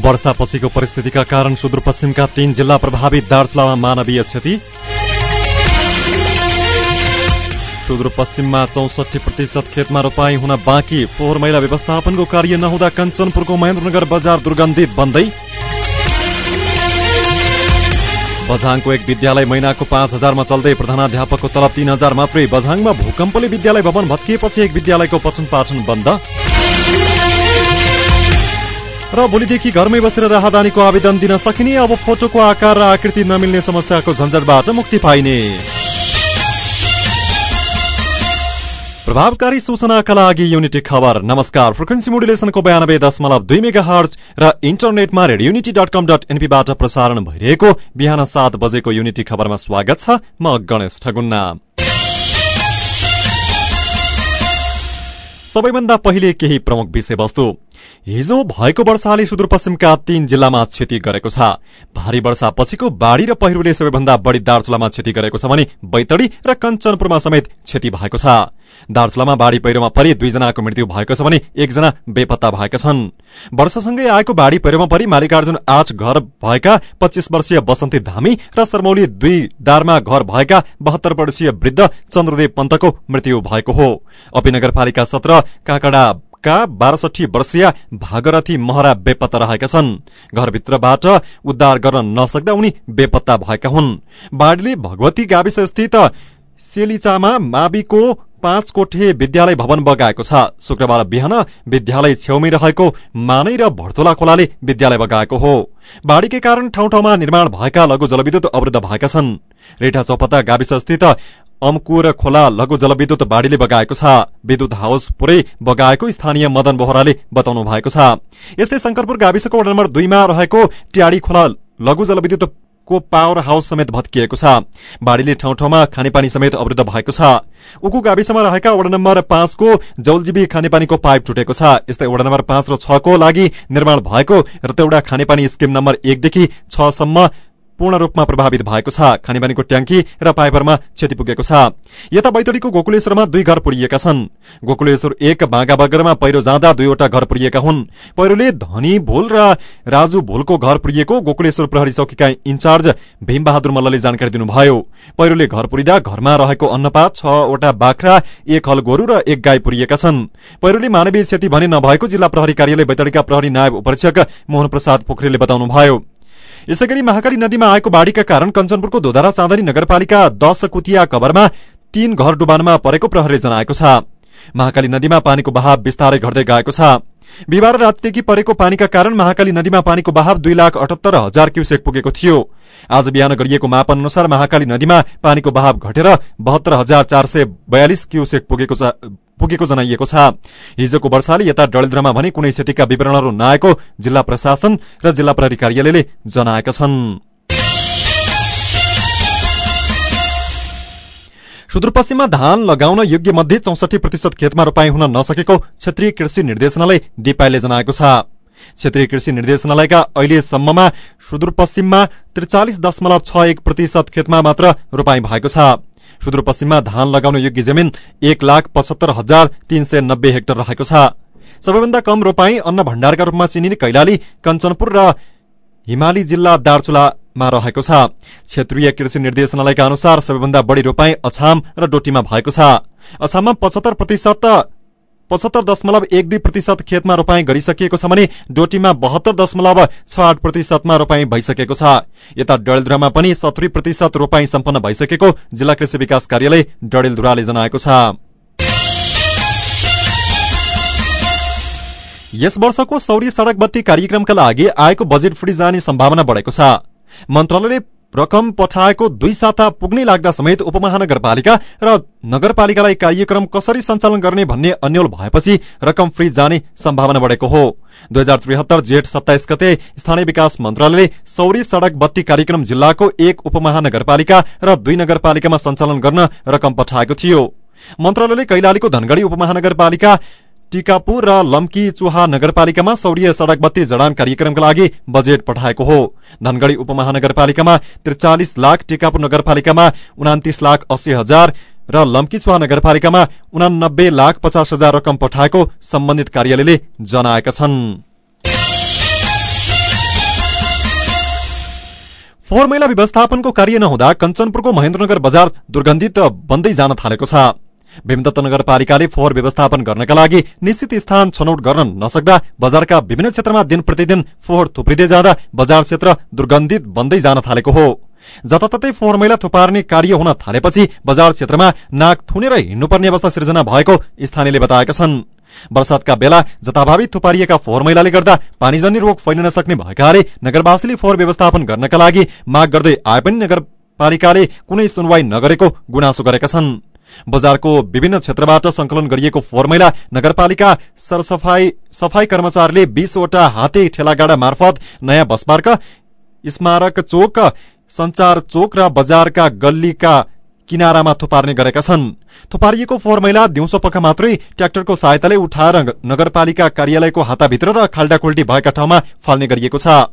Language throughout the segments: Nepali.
वर्षापछिको परिस्थितिका कारण सुदूरपश्चिमका तीन जिल्ला प्रभावित दार्चुलामा मानवीय क्षति। सुदूरपश्चिममा चौसठी प्रतिशत खेतमा रोपाई हुन बाँकी। फोहोर मैला व्यवस्थापनको कार्य नहुँदा कञ्चनपुरको महेन्द्रनगर बजार दुर्गन्धित बन्दै। बझाङको एक विद्यालय महिनाको पाँच हजारमा चल्दै प्रधानाध्यापकको तलब तीन हजार मात्रै। बझाङमा भूकम्पले विद्यालय भवन भत्किएपछि एक विद्यालयको पठन पाठन बन्द। र भोलिदेखि घरमै बसेर राहदानीको आवेदन दिन सकिने अब फोटोको आकार र आकृति नमिल्ने समस्याको झन्झटबाट मुक्ति पाइने। प्रभावकारी सूचनाका लागि युनिटी खबर। नमस्कार फ्रिक्वेन्सी मोडुलेसनको बयानब्बे दशमलव दुई मेगा हर्च र इन्टरनेटमा radio unity dot com dot एनपीबाट प्रसारण भइरहेको बिहान सात बजेको युनिटी खबरमा स्वागत छ म गणेश ठगुन्ना। सबैभन्दा पहिले केही प्रमुख विषयवस्तु। हिजो भएको वर्षाले सुदूरपश्चिमका तीन जिल्लामा क्षति गरेको छ। भारी वर्षा पछिको बाढ़ी र पहिरोले सबैभन्दा बढ़ी दार्चुलामा क्षति गरेको छ भने बैतडी र कञ्चनपुरमा समेत क्षति भएको छ। दार्चुलामा बाढ़ी पहिरोमा परि दुईजनाको मृत्यु भएको छ भने एकजना बेपत्ता भएका छन्। वर्षसँगै आएको बाढ़ी पहिरोमा परि मालिकार्जुन आठ घर भएका पच्चीस वर्षीय बसन्ती धामी र सरमौली दुई दारमा घर भएका बहत्तर वर्षीय वृद्ध चन्द्रदेव पन्तको मृत्यु भएको हो। अपी नगरपालिका सत्र काकडा का बाह्रसठी वर्षीय भागरथी महरा बेपत्ता रहेका छन्। घरभित्रबाट उद्धार गर्न नसक्दा उनी बेपत्ता भएका हुन्। बाढ़ीले भगवती गाविस स्थित सेलिचामा माविको पाँच कोठे विद्यालय भवन बगाएको छ। शुक्रबार बिहान विद्यालय छेउमै रहेको मानै र भर्तोला खोलाले विद्यालय बगाएको हो। बाढ़ीकै कारण ठाउँ ठाउँमा निर्माण भएका लघु जलविद्युत अवरुद्ध भएका छन्। रेठा चौपत्ता गाविस स्थित अमकुर खोला लघु जलविद्युत बाढ़ीले बगाएको छ। विद्युत हाउस पुरै बगाएको स्थानीय मदन बोहराले बताउनु भएको छ। यस्तै शंकरपुर गाविसको वडा नम्बर दुईमा रहेको ट्याडी खोला लघु जलविद्युत को पावर हाउस समेत भत्किएको छ। बाढ़ीले ठाउँ ठाउँमा खानेपानी समेत अवरुद्ध भएको छ। उकु गाविसमा रहेका वडा नम्बर पाँचको जौलजीवी खानेपानीको पाइप टुटेको छ। यस्तै वडा नम्बर पाँच र छको लागि निर्माण भएको रतौडा खानेपानी स्किम नम्बर एकदेखि छसम्म पूर्ण रूपमा प्रभावित भएको छ। खानेपानीको ट्याङ्की र पाइपरमा क्षति पुगेको छ। यता बैतडीको गोकुलेश्वरमा दुई घर पुरिएका छन्। गोकुलेश्वर एक बाँगा बगरमा पहिरो जाँदा दुईवटा घर पुरिएका हुन्। पहिरोले धनी भोल र राजु भोलको घर पुरिएको गोकुलेश्वर प्रहरी चौकीका इन्चार्ज भीमबहादुर मल्लले जानकारी दिनुभयो। पहिरोले घर पुरिँदा घरमा रहेको अन्नपात छवटा बाख्रा एक हल गोरु र एक गाई पुरिएका छन्। पहिरोले मानवीय क्षति भने नभएको जिल्ला प्रहरी कार्यालय बैतडीका प्रहरी नायब उपरीक्षक मोहन प्रसाद पोखरेलले बताउनुभयो। यसै गरी महाकाली नदीमा आएको बाढ़ीका कारण कञ्चनपुरको दोधारा चाँदनी नगरपालिका दश कुतिया कभरमा तीन घर डुबानमा परेको प्रहरले जनाएको छ। महाकाली नदीमा पानीको बहाव विस्तारै घट्दै गएको छ। बिहिबार रातिदेखि परेको पानीका कारण महाकाली नदीमा पानीको बहाव दुई लाख अठहत्तर हजार क्युसेक पुगेको थियो। आज बिहान गरिएको मापन अनुसार महाकाली नदीमा पानीको बहाव घटेर बहत्तर हजार चार सय बयालिस क्युसेक पुगेको जनाइएको छ। हिजोको वर्षाले यता डलिद्रमा भने कुनै क्षतिका विवरणहरू नआएको जिल्ला प्रशासन र जिल्ला प्रहरी कार्यालयले जनाएका छन्। सुदूरपश्चिममा धान लगाउन योग्य मध्ये चौसठी प्रतिशत खेतमा रोपाई हुन नसकेको क्षेत्रीय कृषि निर्देशनालय दिपाईले जनाएको छ। क्षेत्रीय कृषि निर्देशनालयका अहिलेसम्ममा सुदूरपश्चिममा त्रिचालिस दशमलव छ एक प्रतिशत खेतमा मात्र रोपाई भएको छ। सुदूरपश्चिममा धान लगाउन योग्य जमिन एक लाख पचहत्तर हजार तीन सय नब्बे हेक्टर रहेको छ। सबैभन्दा कम रोपाई अन्न भण्डारका रूपमा चिनिने कैलाली कञ्चनपुर र हिमाली जिल्ला छ। क्षेत्रीय कृषि निर्देशनालयका अनुसार सबैभन्दा बढ़ी रोपाई अछाम र डोटीमा भएको छ। अछाममा पचहत्तर प्रतिशत पचहत्तर दशमलव एक दुई प्रतिशत खेतमा रोपाई गरिसकिएको छ भने डोटीमा बहत्तर दशमलव छ आठ प्रतिशतमा रोपाई भइसकेको छ। यता डडेलधुरामा पनि सत्तरी प्रतिशत रोपाई सम्पन्न भइसकेको जिल्ला कृषि विकास कार्यालय डडेलधुराले जनाएको छ। यस वर्षको सौर्य सड़क बत्ती कार्यक्रमका लागि आएको बजेट फुडी जाने सम्भावना बढ़ेको छ। मन्त्रालयले रकम पठाएको दुई साता पुग्नै लाग्दा समेत उपमहानगरपालिका र नगरपालिकालाई कार्यक्रम कसरी सञ्चालन गर्ने भन्ने अन्यल भएपछि रकम फ्री जाने सम्भावना बढ़ेको हो। दुई हजार त्रिहत्तर जेठ सत्ताइस गते स्थानीय विकास मन्त्रालयले सौर्य सड़क बत्ती कार्यक्रम जिल्लाको एक उपमहानगरपालिका र दुई नगरपालिकामा सञ्चालन गर्न रकम पठाएको थियो। मन्त्रालयले कैलालीको धनगढ़ी उपमहानगरपालिका टिकापुर र लम्की चुहा नगरपालिकामा सौर्य सड़क बत्ती जडान कार्यक्रमका लागि बजेट पठाएको हो। धनगढ़ी उपमहानगरपालिकामा त्रिचालिस लाख टिकापुर नगरपालिकामा उनातिस लाख अस्सी हजार र लम्की चुहा नगरपालिकामा उनानब्बे लाख पचास हजार रकम पठाएको सम्बन्धित कार्यालयले जनाएका छन्। फोहोर मैला व्यवस्थापनको कार्य नहुँदा कञ्चनपुरको महेन्द्रनगर बजार दुर्गन्धित बन्दै जान थालेको छ। भीमदत्त नगरपालिकाले फोहोर व्यवस्थापन गर्नका लागि निश्चित स्थान छनौट गर्न नसक्दा बजारका विभिन्न क्षेत्रमा दिन प्रतिदिन फोहोर थुप्रिँदै जाँदा बजार क्षेत्र दुर्गन्धित बन्दै जान थालेको हो। जताततै फोहोर मैला थुपार्ने कार्य हुन थालेपछि बजार क्षेत्रमा नाक थुनेर हिँड्नुपर्ने अवस्था सिर्जना भएको स्थानीयले बताएका छन्। वर्षातका बेला जताभावी थुपारिएका फोहोर मैलाले गर्दा पानीजन्य रोग फैलिन सक्ने भएकाले नगरवासीले फोहोर व्यवस्थापन गर्नका लागि माग गर्दै आए पनि नगरपालिकाले कुनै सुनवाई नगरेको गुनासो गरेका छन्। बजारको विभिन्न क्षेत्रबाट संकलन गरिएको फोहोर मैला नगरपालिका सरसफाई सफाई कर्मचारीले बीसवटा हाते ठेलागाडा मार्फत नयाँ बसपार्क स्मारक चोक संचार चोक र बजारका गल्लीका किनारामा थुपार्ने गरेका छन्। थुपारिएको फोहोर मैला दिउँसो पख मात्रै ट्र्याक्टरको सहायताले उठाएर नगरपालिका कार्यालयको हाताभित्र र खाल्डाखुल्टी भएका ठाउँमा फाल्ने गरिएको छ।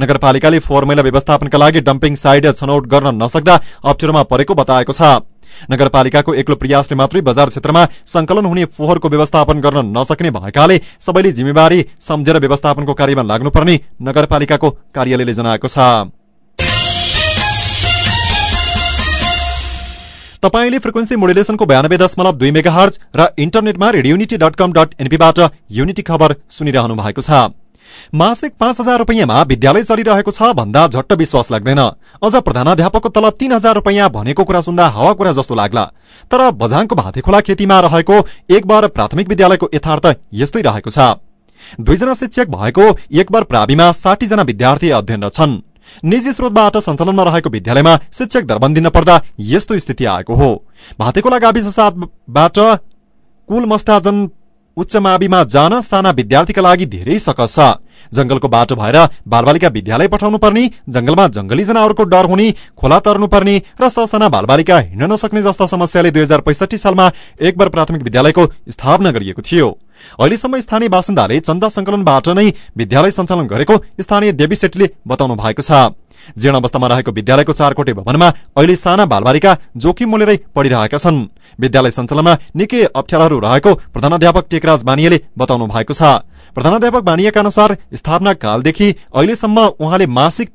नगरपालिकाले फोहोर मैला व्यवस्थापनका लागि डम्पिङ साइड छनौट गर्न नसक्दा अप्ठ्यारोमा परेको बताएको छ। नगरपालिकाको एक्लो प्रयासले मात्रै बजार क्षेत्रमा संकलन हुने फोहोरको व्यवस्थापन गर्न नसक्ने भएकाले सबैले जिम्मेवारी सम्झेर व्यवस्थापनको कार्यमा लाग्नुपर्ने नगरपालिकाको कार्यालयले जनाएको छ। तपाईँले फ्रिक्वेन्सी मोडुलेसनको बयानब्बे दशमलव दुई मेगा हर्ज र इन्टरनेटमा radio unity dot com dot एनपीबाट unity खबर सुनिरहनु भएको छ। मासिक पाँच हजार रुपियाँमा विद्यालय चलिरहेको छ भन्दा झट्ट विश्वास लाग्दैन। अझ प्रधानाध्यापकको तलब तीन हजार रुपियाँ भनेको कुरा सुन्दा हावा कुरा जस्तो लाग्ला। तर बझाङको भातेखोला खेतीमा रहेको एक बार प्राथमिक विद्यालयको यथार्थ यस्तै रहेको छ। दुईजना शिक्षक भएको एक बार प्राविमा जना विद्यार्थी अध्ययनरत छन्। निजी स्रोतबाट सञ्चालनमा रहेको विद्यालयमा शिक्षक दरबन्दी नपर्दा यस्तो स्थिति आएको हो। भातेकोला गाविस साथबाट कुल मस्टाजन उच्च माविमा जान साना विद्यार्थीका लागि धेरै सकस छ। जंगलको बाटो भएर बालबालिका विद्यालय पठाउनु पर्ने जंगलमा जंगली जनावरको डर हुने खोला तर्नु पर्ने र ससाना बालबालिका हिँड्न नसक्ने जस्ता समस्याले दुई हजार पैसठी सालमा एकबार प्राथमिक विद्यालयको स्थापना गरिएको थियो। अहिलेसम्म स्थानीय बासिन्दाले चन्दा संकलनबाट नै विद्यालय सञ्चालन गरेको स्थानीय देवी शेट्टीले बताउनु भएको छ। जीर्ण अवस्थामा रहेको विद्यालयको चारकोटे भवनमा अहिले साना बालबालिका जोखिम मोलेरै पढिरहेका छन्। विद्यालय सञ्चालनमा निकै अप्ठ्याराहरू रहेको प्रधानाध्यापक टेकराज बानियाले बताउनु भएको छ। प्रधानाध्यापक बानियाका अनुसार स्थापना कालदेखि अहिलेसम्म उहाँले मासिक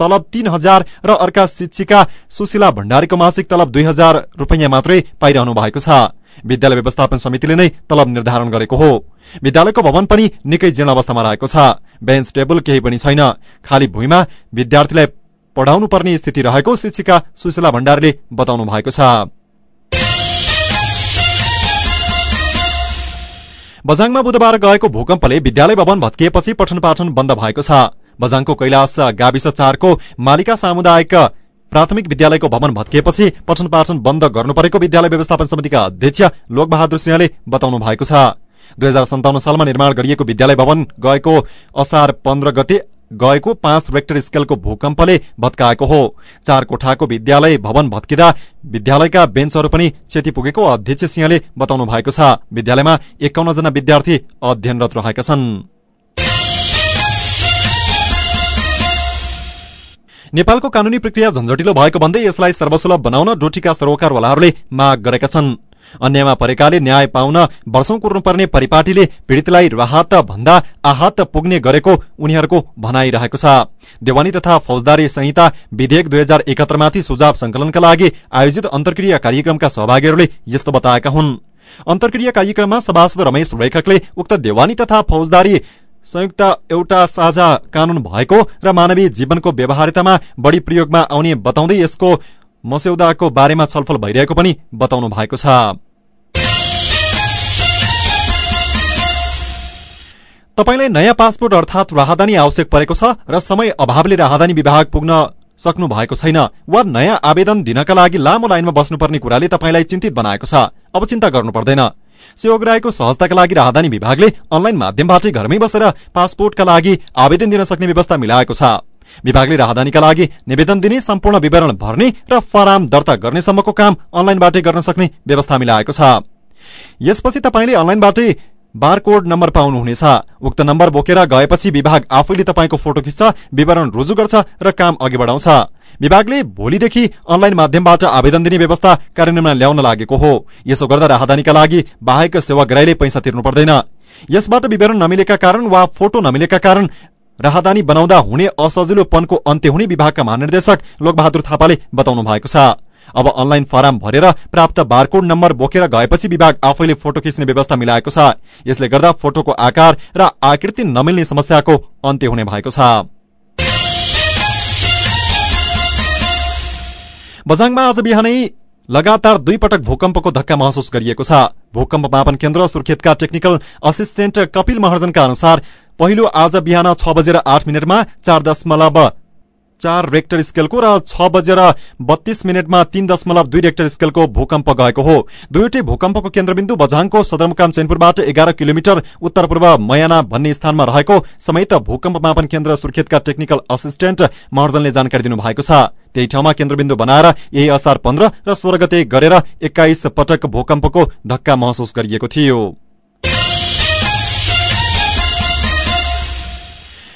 तलब तीन हजार र अर्का शिक्षिका सुशीला भण्डारीको मासिक तलब दुई हजार रुपियाँ मात्रै पाइरहनु भएको छ। विद्यालय व्यवस्थापन समितिले नै तलब निर्धारण गरेको हो। विद्यालयको भवन पनि निकै जीर्ण अवस्थामा रहेको छ। बेन्च टेबल केही पनि छैन। खाली भुइँमा विद्यार्थीलाई पढ़ाउनु पर्ने स्थिति रहेको शिक्षिका सुशीला भण्डारीले बताउनु भएको छ। बझाङमा बुधबार गएको भूकम्पले विद्यालय भवन भत्किएपछि पठन पाठन बन्द भएको छ। बझाङको कैलाश गाविस चारको मालिका सामुदायिक प्राथमिक विद्यालयको भवन भत्किएपछि पठन पाठन बन्द गर्नु परेको विद्यालय व्यवस्थापन समितिका अध्यक्ष लोकबहादुर सिंहले बताउनु भएको छ। दुई हजार सन्ताउन्न सालमा निर्माण गरिएको विद्यालय भवन गएको असार पन्ध्र गते गएको पाँच रेक्टर स्केलको भूकम्पले भत्काएको हो। चार कोठाको विद्यालय भवन भत्किँदा विद्यालयका बेन्चहरू पनि क्षति पुगेको अध्यक्ष सिंहले बताउनु भएको छ। विद्यालयमा एकाउन्न जना विद्यार्थी अध्ययनरत रहेका छन्। नेपालको कानूनी प्रक्रिया झन्झटिलो भएको भन्दै यसलाई सर्वसुलभ बनाउन डोटीका सरोकारवालाहरूले माग गरेका छन्। अन्यमा परेकाले न्याय पाउन वर्षौं कुर्नुपर्ने परिपाटीले पीड़ितलाई राहत भन्दा आहत पुग्ने गरेको उनीहरूको भनाइरहेको छ। देवानी तथा फौजदारी संहिता विधेयक दुई हजार एकहत्तरमाथि सुझाव संकलनका लागि आयोजित अन्तर्क्रिया कार्यक्रमका सहभागीहरूले यस्तो बताएका हुन्। अन्तर्क्रिया कार्यक्रममा सभासद रमेश रेखकले उक्त देवानी तथा फौजदारी संयुक्त एउटा साझा कानून भएको र मानवीय जीवनको व्यवहारितामा बढ़ी प्रयोगमा आउने बताउँदै यसको मस्यौदाको बारेमा छलफल भइरहेको पनि बताउनु भएको छ। तपाईँलाई नयाँ पासपोर्ट अर्थात राहदानी आवश्यक परेको छ र समय अभावले राहदानी विभाग पुग्न सक्नु भएको छैन वा नयाँ आवेदन दिनका लागि लामो लाइनमा बस्नुपर्ने कुराले तपाईँलाई चिन्तित बनाएको छ। अब चिन्ता गर्नु पर्दैन। सेवाग्राहीको सहजताका लागि राहदानी विभागले अनलाइन माध्यमबाटै घरमै बसेर पासपोर्टका लागि आवेदन दिन सक्ने व्यवस्था मिलाएको छ। विभागले राहदानीका लागि निवेदन दिने सम्पूर्ण विवरण भर्ने र फराम दर्ता गर्नेसम्मको काम अनलाइनबाटै गर्न सक्ने व्यवस्था मिलाएको छ। यसपछि तपाईँले अनलाइनबाटै बारकोड नम्बर पाउनुहुनेछ उक्त नम्बर बोकेर गएपछि विभाग आफैले तपाईँको फोटो खिच्छ विवरण रुजु गर्छ र काम अघि बढाउँछ। विभागले भोलिदेखि अनलाइन माध्यमबाट आवेदन दिने व्यवस्था कार्यान्वयनमा ल्याउन लागेको हो। यसो गर्दा राहदानीका लागि बाहेक सेवाग्राहीले पैसा तिर्नु पर्दैन। यसबाट विवरण नमिलेका कारण वा फोटो नमिलेका कारण राहदानी बनाउँदा हुने असजिलोपनको अन्त्य हुने विभागका महानिर्देशक लोकबहादुर थापाले बताउनु भएको छ। अब अनलाइन फारम भरेर प्राप्त बारकोड नम्बर बोकेर गएपछि विभाग आफैले फोटो खिच्ने व्यवस्था मिलाएको छ। यसले गर्दा फोटोको आकार र आकृति नमिल्ने समस्याको अन्त्य हुने भएको छ। बझाङमा आज बिहानै लगातार दुई पटक भूकम्पको धक्का महसुस गरिएको छ। भूकम्प मापन केन्द्र सुर्खेतका टेक्निकल असिस्टेन्ट कपिल महर्जनका अनुसार पहिलो आज बिहान छ बजेर आठ मिनटमा चार दशमलव चार रेक्टर स्केलको र छ बजेर बत्तीस मिनटमा तीन दशमलव दुई रेक्टर स्केलको भूकम्प गएको हो। दुईवटै भूकम्पको केन्द्रबिन्दु बझाङको सदरमुकाम चैनपुरबाट एघार किलोमिटर उत्तर पूर्व मयाना भन्ने स्थानमा रहेको समेत भूकम्प मापन केन्द्र सुर्खेतका टेक्निकल असिस्टेन्ट महर्जनले जानकारी दिनुभएको छ। त्यही ठाउँमा केन्द्रबिन्दु बनाएर यही असार पन्ध्र र सोह्र गते गरेर एक्काइस पटक भूकम्पको धक्का महसुस गरिएको थियो।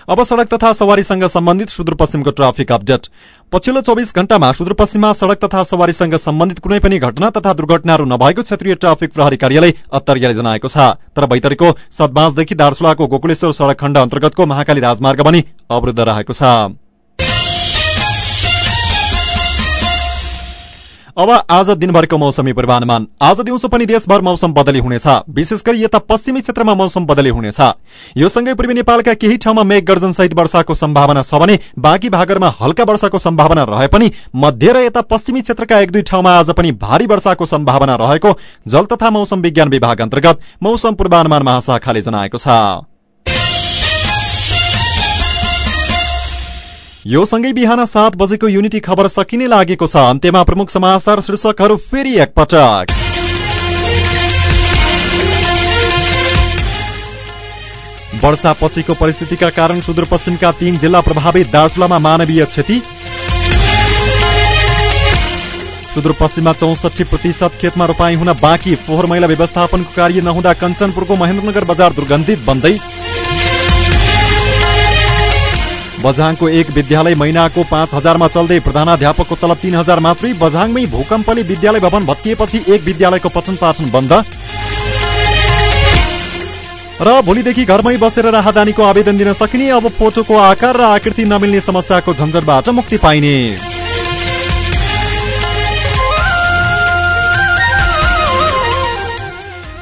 अब सड़क तथा सवारीसँग सम्बन्धित सुदूरपश्चिमको ट्राफिक अपडेट। पछिल्लो चौबिस घण्टामा सुदूरपश्चिममा सड़क तथा सवारीसँग सम्बन्धित कुनै पनि घटना तथा दुर्घटनाहरू नभएको क्षेत्रीय ट्राफिक प्रहरी कार्यालय अत्तरियाले जनाएको छ। तर बैतडीको सदबाँसदेखि दार्चुलाको गोकुलेश्वर सड़क खण्ड अन्तर्गतको महाकाली राजमार्ग पनि अवरुद्ध रहेको छ। अब आज दिनभरिको मौसमी पूर्वानुमान। आज दिउँसो पनि देशभर मौसम बदली हुनेछ। विशेष गरी यता पश्चिमी क्षेत्रमा मौसम बदली हुनेछ। यो सँगै पूर्वी नेपालका केही ठाउँमा मेघ गर्जन सहित वर्षाको सम्भावना छ भने बाँकी भागहरूमा हल्का वर्षाको सम्भावना रहे पनि मध्य र यता पश्चिमी क्षेत्रका एक दुई ठाउँमा आज पनि भारी वर्षाको सम्भावना रहेको जल तथा मौसम विज्ञान विभाग अन्तर्गत मौसम पूर्वानुमान महाशाखाले जनाएको छ। यो सँगै बिहान सात बजेको युनिटी खबर सकिने लागेको छ। अन्त्यमा प्रमुख समाचार शीर्षकहरू फेरि एकपटक। वर्षा पछिको परिस्थितिका कारण सुदूरपश्चिमका तीन जिल्ला प्रभावित दार्चुलामा मानवीय क्षति। सुदूरपश्चिममा चौसठी प्रतिशत खेतमा रोपाई हुन बाँकी। फोहोर मैला व्यवस्थापनको कार्य नहुँदा कञ्चनपुरको महेन्द्रनगर बजार दुर्गन्धित बन्दै। बझाङको एक विद्यालय महिनाको पाँच हजारमा चल्दै प्रधानाध्यापकको तलब तीन हजार मात्रै बझाङमै भूकम्पले विद्यालय भवन भत्किएपछि एक विद्यालयको पठन पाठन बन्द। र भोलिदेखि घरमै बसेर राहदानीको आवेदन दिन सकिने अब फोटोको आकार र आकृति नमिल्ने समस्याको झन्झटबाट मुक्ति पाइने।